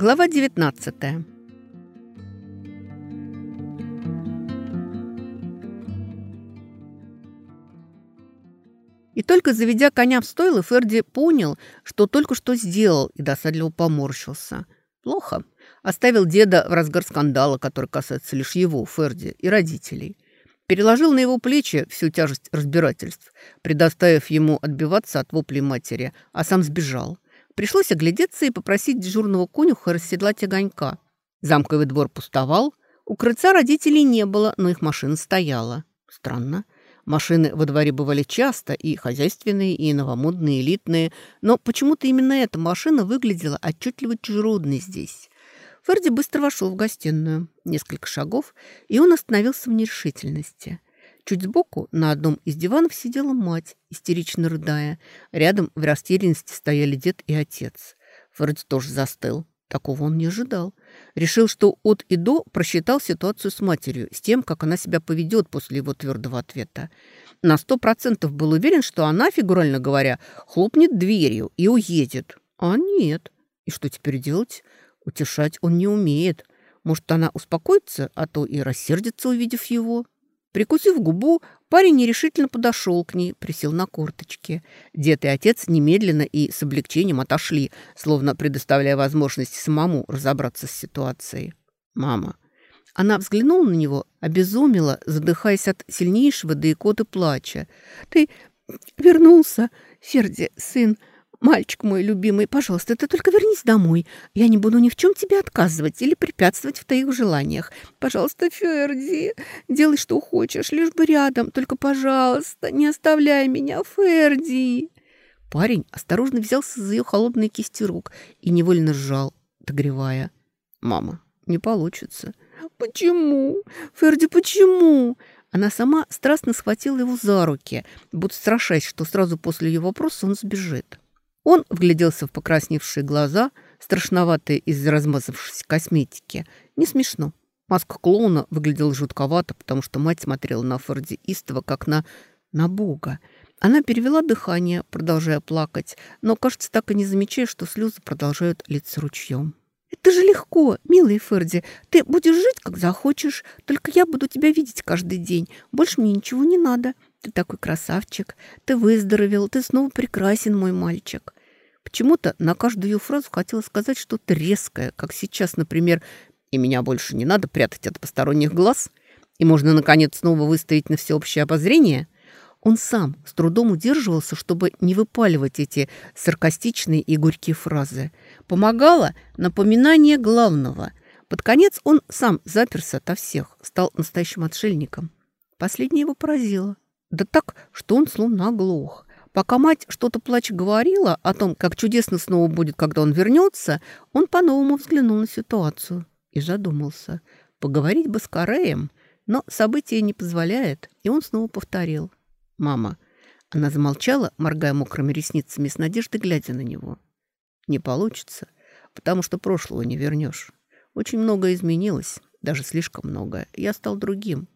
Глава 19 И только заведя коня в стойло, Ферди понял, что только что сделал, и досадливо поморщился. Плохо. Оставил деда в разгар скандала, который касается лишь его, Ферди, и родителей. Переложил на его плечи всю тяжесть разбирательств, предоставив ему отбиваться от воплей матери, а сам сбежал. Пришлось оглядеться и попросить дежурного конюха расседлать огонька. Замковый двор пустовал, у крыльца родителей не было, но их машина стояла. Странно. Машины во дворе бывали часто, и хозяйственные, и новомодные, элитные, но почему-то именно эта машина выглядела отчетливо чужеродной здесь. Ферди быстро вошел в гостиную. Несколько шагов, и он остановился в нерешительности. Чуть сбоку на одном из диванов сидела мать, истерично рыдая. Рядом в растерянности стояли дед и отец. Фредди тоже застыл. Такого он не ожидал. Решил, что от и до просчитал ситуацию с матерью, с тем, как она себя поведет после его твердого ответа. На сто процентов был уверен, что она, фигурально говоря, хлопнет дверью и уедет. А нет. И что теперь делать? Утешать он не умеет. Может, она успокоится, а то и рассердится, увидев его. Прикусив губу, парень нерешительно подошел к ней, присел на корточки. Дед и отец немедленно и с облегчением отошли, словно предоставляя возможность самому разобраться с ситуацией. «Мама». Она взглянула на него, обезумела, задыхаясь от сильнейшего да икоты плача. «Ты вернулся, Ферди, сын. «Мальчик мой любимый, пожалуйста, ты только вернись домой. Я не буду ни в чем тебе отказывать или препятствовать в твоих желаниях. Пожалуйста, Ферди, делай, что хочешь, лишь бы рядом. Только, пожалуйста, не оставляй меня, Ферди». Парень осторожно взялся за ее холодные кисти рук и невольно сжал, догревая. «Мама, не получится». «Почему? Ферди, почему?» Она сама страстно схватила его за руки, будто страшась, что сразу после ее вопроса он сбежит. Он вгляделся в покрасневшие глаза, страшноватые из-за размазавшейся косметики. Не смешно. Маска клоуна выглядела жутковато, потому что мать смотрела на Форди истово, как на... на Бога. Она перевела дыхание, продолжая плакать, но, кажется, так и не замечая, что слезы продолжают литься ручьем. «Это же легко, милый Ферди. Ты будешь жить, как захочешь. Только я буду тебя видеть каждый день. Больше мне ничего не надо. Ты такой красавчик. Ты выздоровел. Ты снова прекрасен, мой мальчик». Почему-то на каждую фразу хотела сказать что-то резкое, как сейчас, например, «И меня больше не надо прятать от посторонних глаз, и можно, наконец, снова выставить на всеобщее обозрение». Он сам с трудом удерживался, чтобы не выпаливать эти саркастичные и горькие фразы. Помогало напоминание главного. Под конец он сам заперся ото всех, стал настоящим отшельником. Последнее его поразило. Да так, что он словно оглох. Пока мать что-то плача говорила о том, как чудесно снова будет, когда он вернется, он по-новому взглянул на ситуацию и задумался. Поговорить бы с Кареем, но событие не позволяет, и он снова повторил. «Мама». Она замолчала, моргая мокрыми ресницами, с надеждой глядя на него. «Не получится, потому что прошлого не вернешь. Очень многое изменилось, даже слишком многое. Я стал другим.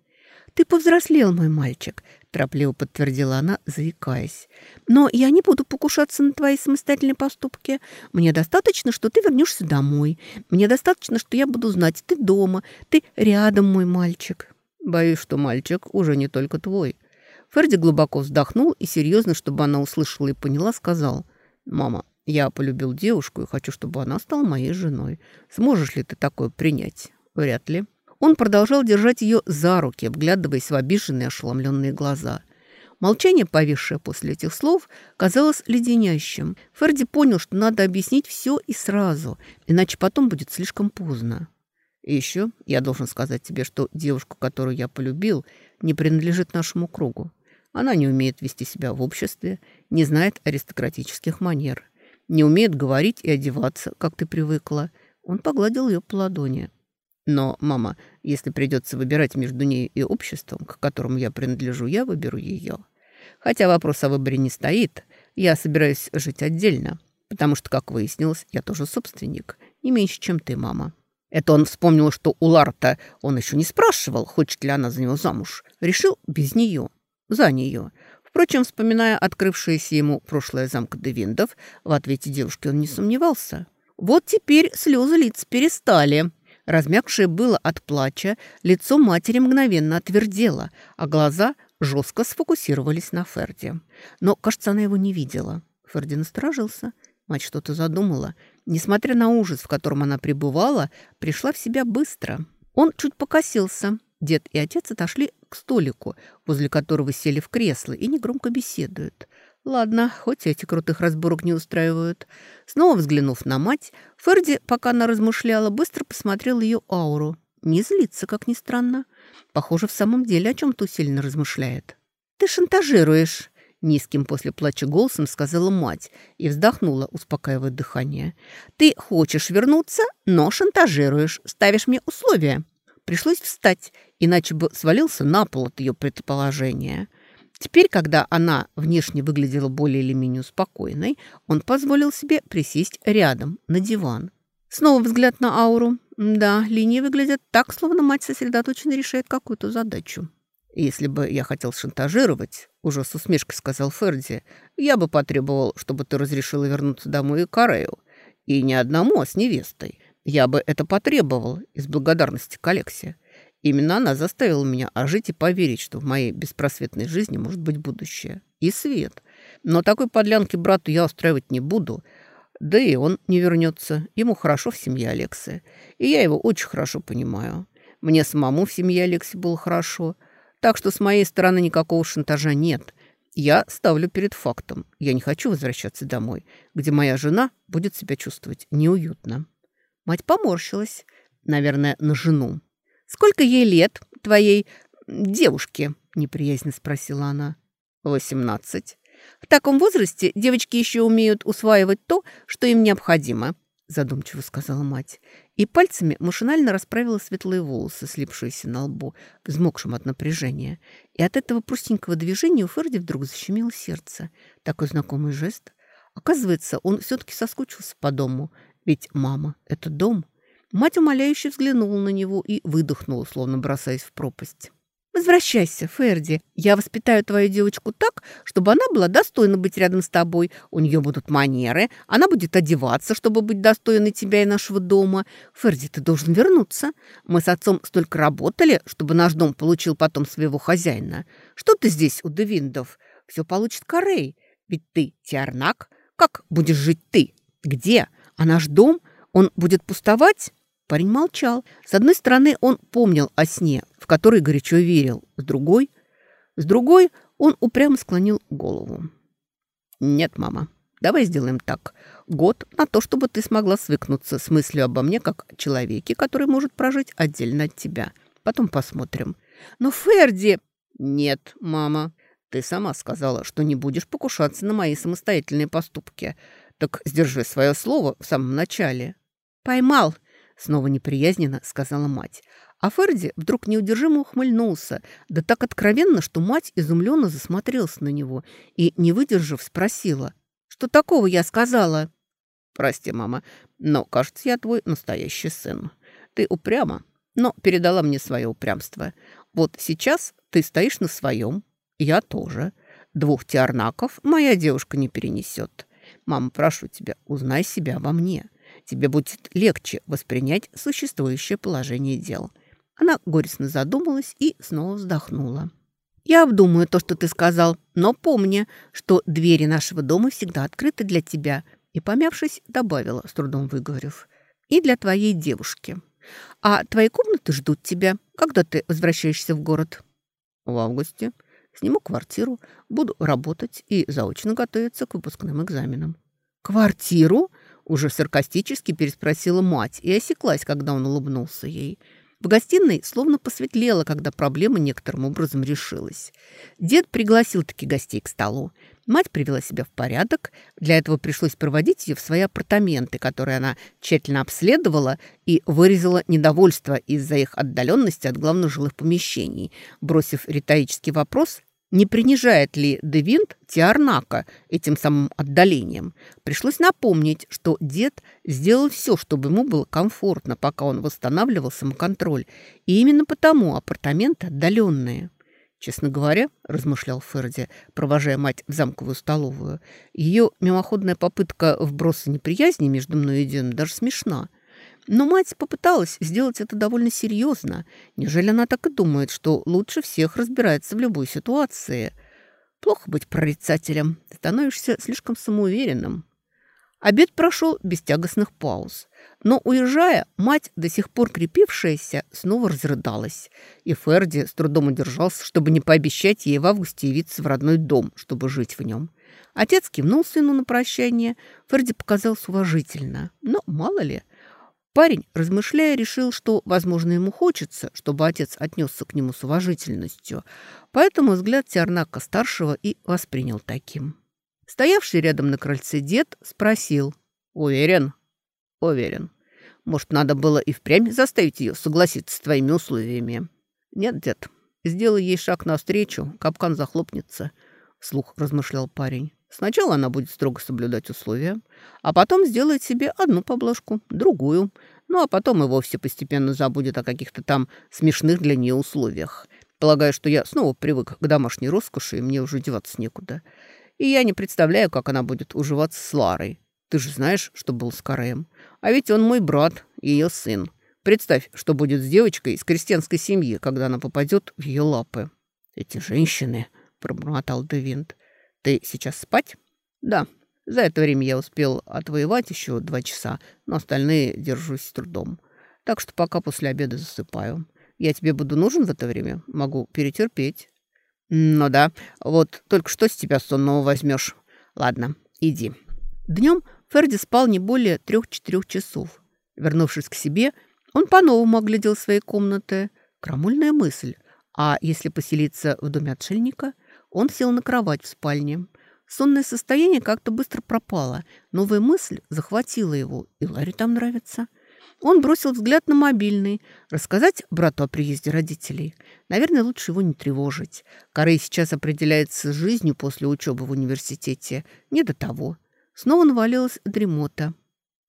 «Ты повзрослел, мой мальчик», – торопливо подтвердила она, заикаясь. «Но я не буду покушаться на твои самостоятельные поступки. Мне достаточно, что ты вернешься домой. Мне достаточно, что я буду знать, ты дома, ты рядом, мой мальчик». «Боюсь, что мальчик уже не только твой». Ферди глубоко вздохнул и серьезно, чтобы она услышала и поняла, сказал. «Мама, я полюбил девушку и хочу, чтобы она стала моей женой. Сможешь ли ты такое принять?» «Вряд ли». Он продолжал держать ее за руки, обглядываясь в обиженные ошеломленные глаза. Молчание, повисшее после этих слов, казалось леденящим. Ферди понял, что надо объяснить все и сразу, иначе потом будет слишком поздно. И еще я должен сказать тебе, что девушку, которую я полюбил, не принадлежит нашему кругу. Она не умеет вести себя в обществе, не знает аристократических манер, не умеет говорить и одеваться, как ты привыкла. Он погладил ее по ладони. Но, мама, если придется выбирать между ней и обществом, к которому я принадлежу, я выберу ее. Хотя вопрос о выборе не стоит, я собираюсь жить отдельно, потому что, как выяснилось, я тоже собственник, не меньше, чем ты, мама. Это он вспомнил, что у Ларта он еще не спрашивал, хочет ли она за него замуж. Решил без нее, за нее. Впрочем, вспоминая открывшееся ему прошлое замка Девиндов, в ответе девушки он не сомневался. Вот теперь слезы лиц перестали. Размягшее было от плача, лицо матери мгновенно отвердело, а глаза жестко сфокусировались на Ферде. Но, кажется, она его не видела. Ферди насторожился. Мать что-то задумала. Несмотря на ужас, в котором она пребывала, пришла в себя быстро. Он чуть покосился. Дед и отец отошли к столику, возле которого сели в кресло и негромко беседуют. Ладно, хоть эти крутых разборок не устраивают. Снова взглянув на мать, Ферди, пока она размышляла, быстро посмотрел ее ауру. Не злится, как ни странно. Похоже, в самом деле о чем-то сильно размышляет. «Ты шантажируешь», — низким после плача голосом сказала мать и вздохнула, успокаивая дыхание. «Ты хочешь вернуться, но шантажируешь, ставишь мне условия». Пришлось встать, иначе бы свалился на пол от ее предположения. Теперь, когда она внешне выглядела более или менее спокойной, он позволил себе присесть рядом, на диван. Снова взгляд на ауру. Да, линии выглядят так, словно мать сосредоточенно решает какую-то задачу. «Если бы я хотел шантажировать», — уже с усмешкой сказал Ферди, «я бы потребовал, чтобы ты разрешила вернуться домой и Карею. И не одному, а с невестой. Я бы это потребовал из благодарности к Алексе. Именно она заставила меня ожить и поверить, что в моей беспросветной жизни может быть будущее. И свет. Но такой подлянки брату я устраивать не буду. Да и он не вернется. Ему хорошо в семье Алексы. И я его очень хорошо понимаю. Мне самому в семье Алекси было хорошо. Так что с моей стороны никакого шантажа нет. Я ставлю перед фактом. Я не хочу возвращаться домой, где моя жена будет себя чувствовать неуютно. Мать поморщилась. Наверное, на жену. «Сколько ей лет, твоей девушке?» – неприязненно спросила она. «Восемнадцать». «В таком возрасте девочки еще умеют усваивать то, что им необходимо», – задумчиво сказала мать. И пальцами машинально расправила светлые волосы, слипшиеся на лбу, взмокшим от напряжения. И от этого простенького движения у Ферди вдруг защемило сердце. Такой знакомый жест. Оказывается, он все-таки соскучился по дому. Ведь мама – это дом. Мать умоляюще взглянула на него и выдохнула, словно бросаясь в пропасть. «Возвращайся, Ферди. Я воспитаю твою девочку так, чтобы она была достойна быть рядом с тобой. У нее будут манеры, она будет одеваться, чтобы быть достойной тебя и нашего дома. Ферди, ты должен вернуться. Мы с отцом столько работали, чтобы наш дом получил потом своего хозяина. Что ты здесь у Девиндов? Все получит Корей. Ведь ты Тиарнак. Как будешь жить ты? Где? А наш дом, он будет пустовать?» Парень молчал. С одной стороны, он помнил о сне, в который горячо верил. С другой... С другой он упрямо склонил голову. «Нет, мама, давай сделаем так. Год на то, чтобы ты смогла свыкнуться с мыслью обо мне как человеке, который может прожить отдельно от тебя. Потом посмотрим». «Но Ферди...» «Нет, мама, ты сама сказала, что не будешь покушаться на мои самостоятельные поступки. Так сдержи свое слово в самом начале». «Поймал!» Снова неприязненно сказала мать. А Ферди вдруг неудержимо ухмыльнулся, да так откровенно, что мать изумленно засмотрелась на него и, не выдержав, спросила. «Что такого я сказала?» «Прости, мама, но, кажется, я твой настоящий сын. Ты упряма, но передала мне свое упрямство. Вот сейчас ты стоишь на своем, я тоже. Двух тиарнаков моя девушка не перенесет. Мама, прошу тебя, узнай себя во мне тебе будет легче воспринять существующее положение дел». Она горестно задумалась и снова вздохнула. «Я обдумаю то, что ты сказал, но помни, что двери нашего дома всегда открыты для тебя», и, помявшись, добавила, с трудом выговорив, «и для твоей девушки. А твои комнаты ждут тебя, когда ты возвращаешься в город?» «В августе. Сниму квартиру, буду работать и заочно готовиться к выпускным экзаменам». «Квартиру?» Уже саркастически переспросила мать и осеклась, когда он улыбнулся ей. В гостиной словно посветлело, когда проблема некоторым образом решилась. Дед пригласил таки гостей к столу. Мать привела себя в порядок. Для этого пришлось проводить ее в свои апартаменты, которые она тщательно обследовала и вырезала недовольство из-за их отдаленности от главных жилых помещений, бросив риторический вопрос не принижает ли Девинт Тиарнака этим самым отдалением. Пришлось напомнить, что дед сделал все, чтобы ему было комфортно, пока он восстанавливал самоконтроль. И именно потому апартаменты отдаленные. Честно говоря, размышлял Ферди, провожая мать в замковую столовую, ее мимоходная попытка вброса неприязни между мной и Дюном даже смешна. Но мать попыталась сделать это довольно серьезно. Неужели она так и думает, что лучше всех разбирается в любой ситуации? Плохо быть прорицателем. Становишься слишком самоуверенным. Обед прошел без тягостных пауз. Но, уезжая, мать, до сих пор крепившаяся, снова разрыдалась. И Ферди с трудом удержался, чтобы не пообещать ей в августе явиться в родной дом, чтобы жить в нем. Отец кивнул сыну на прощание. Ферди показался уважительно. Но мало ли. Парень, размышляя, решил, что, возможно, ему хочется, чтобы отец отнесся к нему с уважительностью. Поэтому взгляд Тиарнака-старшего и воспринял таким. Стоявший рядом на крыльце дед спросил. «Уверен?» «Уверен. Может, надо было и впрямь заставить ее согласиться с твоими условиями?» «Нет, дед. Сделай ей шаг навстречу, капкан захлопнется», — вслух размышлял парень. «Сначала она будет строго соблюдать условия, а потом сделает себе одну поблажку, другую, ну а потом и вовсе постепенно забудет о каких-то там смешных для нее условиях. Полагаю, что я снова привык к домашней роскоши, и мне уже деваться некуда. И я не представляю, как она будет уживаться с Ларой. Ты же знаешь, что был с Караем. А ведь он мой брат, ее сын. Представь, что будет с девочкой из крестьянской семьи, когда она попадет в ее лапы. Эти женщины, пробормотал Девинт. Ты сейчас спать? Да. За это время я успел отвоевать еще два часа, но остальные держусь с трудом. Так что пока после обеда засыпаю. Я тебе буду нужен в это время? Могу перетерпеть. Ну да, вот только что с тебя сонного возьмешь. Ладно, иди. Днем Ферди спал не более трех-четырех часов. Вернувшись к себе, он по-новому оглядел свои комнаты. Крамольная мысль. А если поселиться в доме отшельника? Он сел на кровать в спальне. Сонное состояние как-то быстро пропало. Новая мысль захватила его, и Ларри там нравится. Он бросил взгляд на мобильный. Рассказать брату о приезде родителей? Наверное, лучше его не тревожить. Корей сейчас определяется жизнью после учебы в университете. Не до того. Снова навалилась дремота.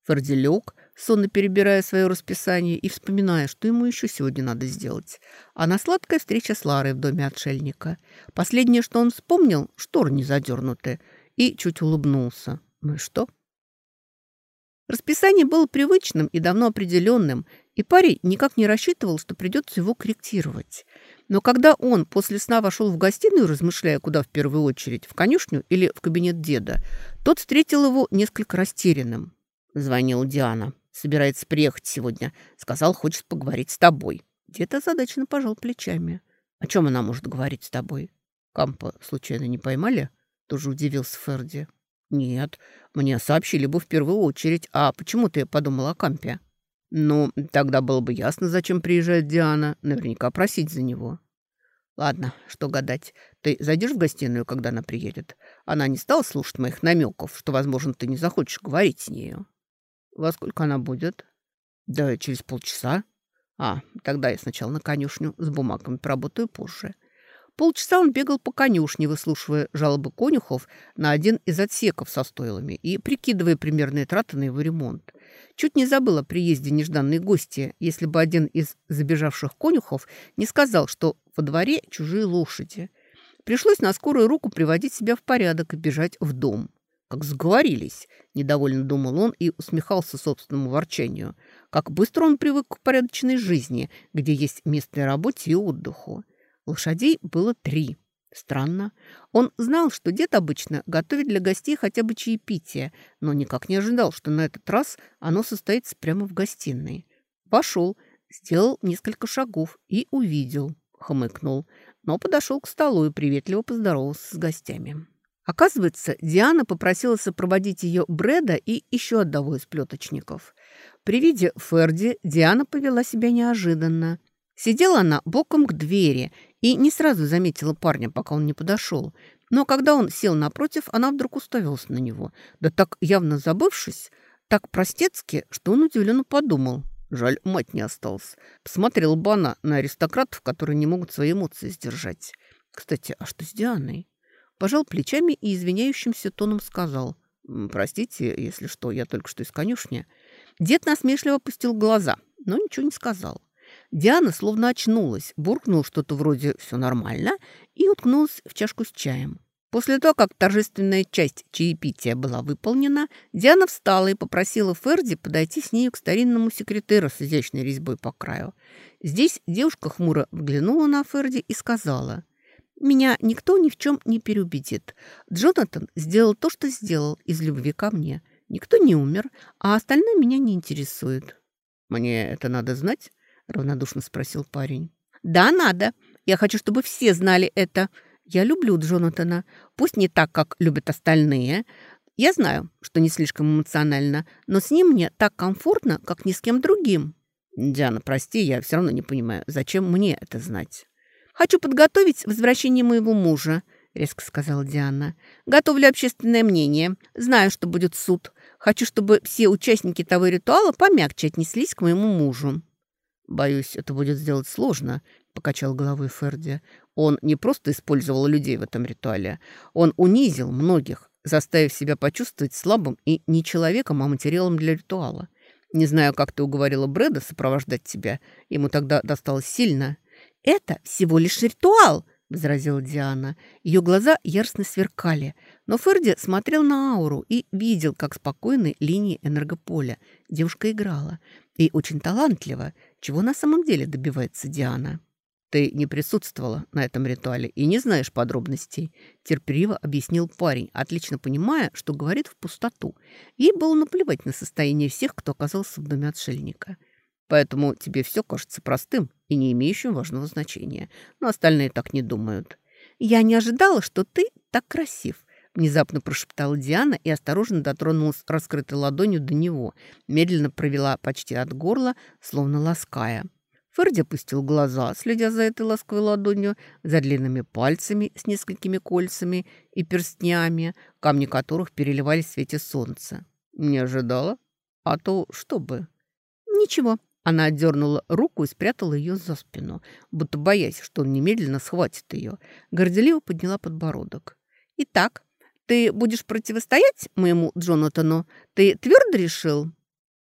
Ферди лег, сонно перебирая свое расписание и вспоминая, что ему еще сегодня надо сделать. А на сладкая встреча с Ларой в доме отшельника. Последнее, что он вспомнил, шторы не задернуты, и чуть улыбнулся. Ну и что? Расписание было привычным и давно определенным, и парень никак не рассчитывал, что придется его корректировать. Но когда он после сна вошел в гостиную, размышляя, куда в первую очередь, в конюшню или в кабинет деда, тот встретил его несколько растерянным. Звонила Диана. Собирается приехать сегодня. Сказал, хочет поговорить с тобой. Дед озадаченно пожал плечами. О чем она может говорить с тобой? Кампа случайно не поймали? Тоже удивился Ферди. Нет, мне сообщили бы в первую очередь. А почему ты подумала о Кампе? Ну, тогда было бы ясно, зачем приезжает Диана. Наверняка просить за него. Ладно, что гадать. Ты зайдешь в гостиную, когда она приедет? Она не стала слушать моих намеков, что, возможно, ты не захочешь говорить с нею. Во сколько она будет? Да через полчаса. А, тогда я сначала на конюшню с бумагами поработаю позже. Полчаса он бегал по конюшне, выслушивая жалобы конюхов на один из отсеков со стойлами и прикидывая примерные траты на его ремонт. Чуть не забыл о приезде нежданной гости, если бы один из забежавших конюхов не сказал, что во дворе чужие лошади. Пришлось на скорую руку приводить себя в порядок и бежать в дом. Как сговорились, недовольно думал он и усмехался собственному ворчанию. Как быстро он привык к порядочной жизни, где есть место для работе и отдыху. Лошадей было три. Странно. Он знал, что дед обычно готовит для гостей хотя бы чаепитие, но никак не ожидал, что на этот раз оно состоится прямо в гостиной. Пошел, сделал несколько шагов и увидел, хмыкнул, но подошел к столу и приветливо поздоровался с гостями. Оказывается, Диана попросила сопроводить ее Брэда и еще одного из плеточников. При виде Ферди Диана повела себя неожиданно. Сидела она боком к двери и не сразу заметила парня, пока он не подошел. Но когда он сел напротив, она вдруг уставилась на него. Да так явно забывшись, так простецки, что он удивленно подумал. Жаль, мать не осталась. Посмотрел бы она на аристократов, которые не могут свои эмоции сдержать. Кстати, а что с Дианой? Пожал плечами и извиняющимся тоном сказал. «Простите, если что, я только что из конюшни». Дед насмешливо опустил глаза, но ничего не сказал. Диана словно очнулась, буркнула что-то вроде «все нормально» и уткнулась в чашку с чаем. После того, как торжественная часть чаепития была выполнена, Диана встала и попросила Ферди подойти с нею к старинному секретеру с изящной резьбой по краю. Здесь девушка хмуро взглянула на Ферди и сказала, «Меня никто ни в чем не переубедит. Джонатан сделал то, что сделал из любви ко мне. Никто не умер, а остальное меня не интересует». «Мне это надо знать?» — равнодушно спросил парень. «Да, надо. Я хочу, чтобы все знали это. Я люблю Джонатана. Пусть не так, как любят остальные. Я знаю, что не слишком эмоционально, но с ним мне так комфортно, как ни с кем другим». «Диана, прости, я все равно не понимаю, зачем мне это знать?» «Хочу подготовить возвращение моего мужа», — резко сказала Диана. «Готовлю общественное мнение. Знаю, что будет суд. Хочу, чтобы все участники того ритуала помягче отнеслись к моему мужу». «Боюсь, это будет сделать сложно», — покачал головой Ферди. «Он не просто использовал людей в этом ритуале. Он унизил многих, заставив себя почувствовать слабым и не человеком, а материалом для ритуала. Не знаю, как ты уговорила Брэда сопровождать тебя. Ему тогда досталось сильно». «Это всего лишь ритуал», — возразила Диана. Ее глаза яростно сверкали, но Ферди смотрел на ауру и видел, как спокойны линии энергополя. Девушка играла. И очень талантливо, чего на самом деле добивается Диана. «Ты не присутствовала на этом ритуале и не знаешь подробностей», терпеливо объяснил парень, отлично понимая, что говорит в пустоту. Ей было наплевать на состояние всех, кто оказался в доме отшельника. «Поэтому тебе все кажется простым и не имеющим важного значения. Но остальные так не думают». «Я не ожидала, что ты так красив», Внезапно прошептала Диана и осторожно дотронулась раскрытой ладонью до него, медленно провела почти от горла, словно лаская. Ферди опустил глаза, следя за этой ласковой ладонью, за длинными пальцами с несколькими кольцами и перстнями, камни которых переливались в свете солнца. «Не ожидала? А то что бы?» «Ничего». Она отдернула руку и спрятала ее за спину, будто боясь, что он немедленно схватит ее. Горделиво подняла подбородок. «Итак, ты будешь противостоять моему Джонатану? Ты твердо решил?»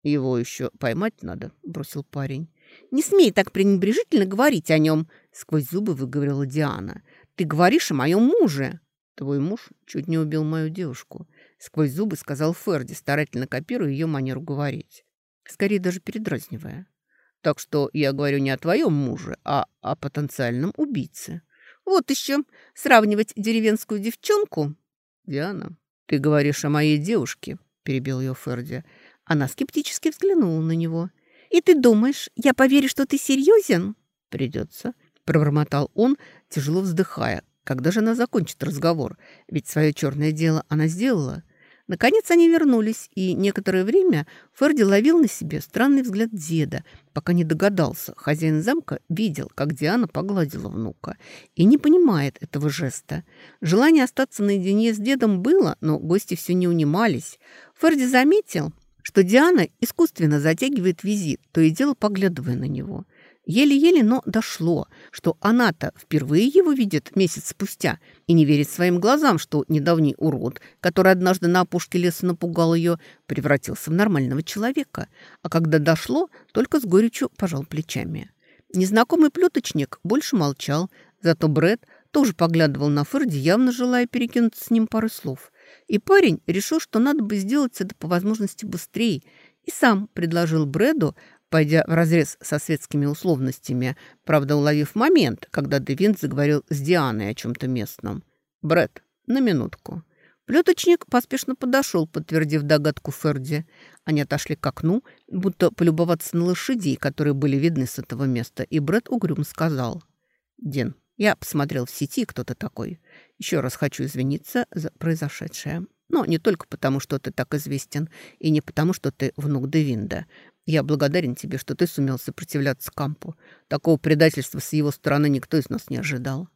«Его еще поймать надо», — бросил парень. «Не смей так пренебрежительно говорить о нем», — сквозь зубы выговорила Диана. «Ты говоришь о моем муже». «Твой муж чуть не убил мою девушку», — сквозь зубы сказал Ферди, старательно копируя ее манеру говорить. Скорее даже передразнивая. «Так что я говорю не о твоем муже, а о потенциальном убийце». «Вот еще сравнивать деревенскую девчонку «Диана, ты говоришь о моей девушке», — перебил ее Ферди. Она скептически взглянула на него. «И ты думаешь, я поверю, что ты серьезен?» «Придется», — пробормотал он, тяжело вздыхая. «Когда же она закончит разговор? Ведь свое черное дело она сделала». Наконец они вернулись, и некоторое время Ферди ловил на себе странный взгляд деда, пока не догадался. Хозяин замка видел, как Диана погладила внука, и не понимает этого жеста. Желание остаться наедине с дедом было, но гости все не унимались. Ферди заметил, что Диана искусственно затягивает визит, то и дело поглядывая на него. Еле-еле, но дошло, что она-то впервые его видит месяц спустя и не верит своим глазам, что недавний урод, который однажды на опушке леса напугал ее, превратился в нормального человека. А когда дошло, только с горечью пожал плечами. Незнакомый плюточник больше молчал, зато Бред тоже поглядывал на Ферди, явно желая перекинуться с ним пару слов. И парень решил, что надо бы сделать это по возможности быстрее, и сам предложил Брэду пойдя вразрез со светскими условностями, правда, уловив момент, когда Девин заговорил с Дианой о чем-то местном. Бред, на минутку». Плеточник поспешно подошел, подтвердив догадку Ферди. Они отошли к окну, будто полюбоваться на лошадей, которые были видны с этого места, и Брэд угрюм сказал. «Дин, я посмотрел в сети, кто ты такой. Еще раз хочу извиниться за произошедшее. Но не только потому, что ты так известен, и не потому, что ты внук Девинда. Я благодарен тебе, что ты сумел сопротивляться Кампу. Такого предательства с его стороны никто из нас не ожидал.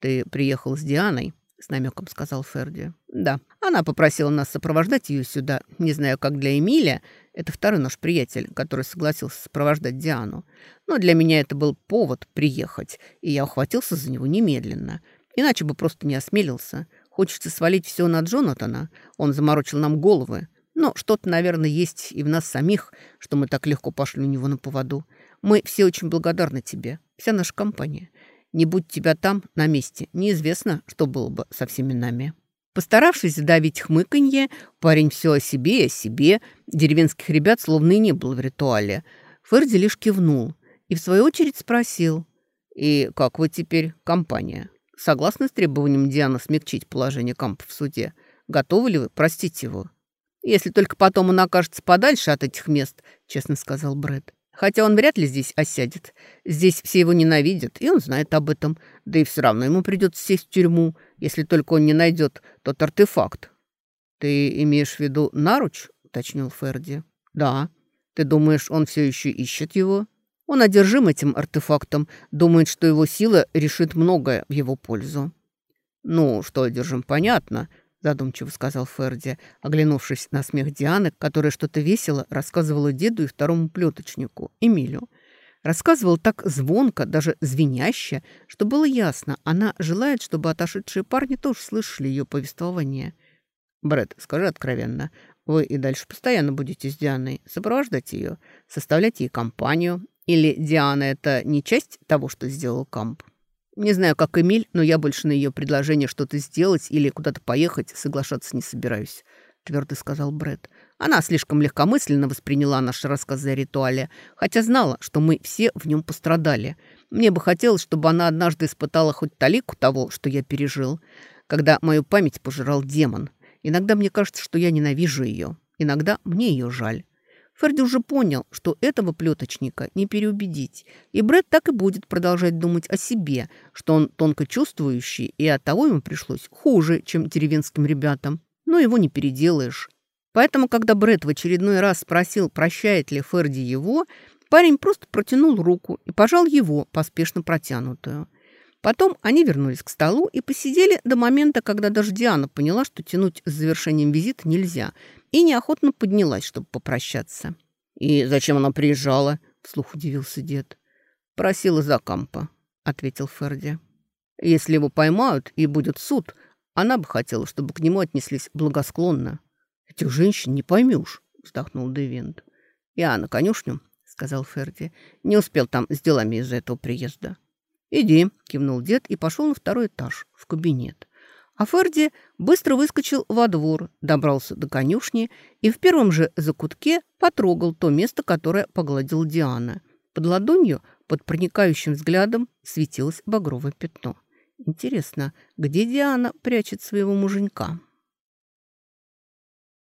Ты приехал с Дианой, с намеком сказал Ферди. Да, она попросила нас сопровождать ее сюда. Не знаю, как для Эмиля. Это второй наш приятель, который согласился сопровождать Диану. Но для меня это был повод приехать, и я ухватился за него немедленно. Иначе бы просто не осмелился. Хочется свалить все на Джонатана. Он заморочил нам головы. Но что-то, наверное, есть и в нас самих, что мы так легко пошли у него на поводу. Мы все очень благодарны тебе, вся наша компания. Не будь тебя там, на месте, неизвестно, что было бы со всеми нами». Постаравшись задавить хмыканье, парень все о себе и о себе, деревенских ребят словно и не было в ритуале. Ферди лишь кивнул и в свою очередь спросил, «И как вы теперь, компания? Согласны с требованием Дианы смягчить положение Кампа в суде? Готовы ли вы простить его?» «Если только потом он окажется подальше от этих мест», — честно сказал Брэд. «Хотя он вряд ли здесь осядет. Здесь все его ненавидят, и он знает об этом. Да и все равно ему придется сесть в тюрьму, если только он не найдет тот артефакт». «Ты имеешь в виду наруч?» — уточнил Ферди. «Да. Ты думаешь, он все еще ищет его?» Он одержим этим артефактом, думает, что его сила решит многое в его пользу. «Ну, что одержим, понятно», задумчиво сказал Ферди, оглянувшись на смех Дианы, которая что-то весело рассказывала деду и второму плеточнику, Эмилю. Рассказывал так звонко, даже звеняще, что было ясно, она желает, чтобы отошедшие парни тоже слышали ее повествование. «Брэд, скажи откровенно, вы и дальше постоянно будете с Дианой сопровождать ее, составлять ей компанию? Или Диана — это не часть того, что сделал Камп?» Не знаю, как Эмиль, но я больше на ее предложение что-то сделать или куда-то поехать соглашаться не собираюсь», — твердо сказал Бред. Она слишком легкомысленно восприняла наш рассказ о ритуале, хотя знала, что мы все в нем пострадали. Мне бы хотелось, чтобы она однажды испытала хоть талику того, что я пережил, когда мою память пожирал демон. Иногда мне кажется, что я ненавижу ее. Иногда мне ее жаль. Ферди уже понял, что этого плеточника не переубедить, и Брэд так и будет продолжать думать о себе, что он тонко чувствующий, и оттого ему пришлось хуже, чем деревенским ребятам. Но его не переделаешь. Поэтому, когда Брэд в очередной раз спросил, прощает ли Ферди его, парень просто протянул руку и пожал его, поспешно протянутую. Потом они вернулись к столу и посидели до момента, когда даже Диана поняла, что тянуть с завершением визита нельзя, и неохотно поднялась, чтобы попрощаться. «И зачем она приезжала?» — вслух удивился дед. «Просила за кампа», — ответил Ферди. «Если его поймают и будет суд, она бы хотела, чтобы к нему отнеслись благосклонно». «Этих женщин не поймешь», — вздохнул Девинт. «Я на конюшню», — сказал Ферди. «Не успел там с делами из-за этого приезда». «Иди», — кивнул дед и пошел на второй этаж, в кабинет. А Ферди быстро выскочил во двор, добрался до конюшни и в первом же закутке потрогал то место, которое погладил Диана. Под ладонью, под проникающим взглядом, светилось багровое пятно. Интересно, где Диана прячет своего муженька?»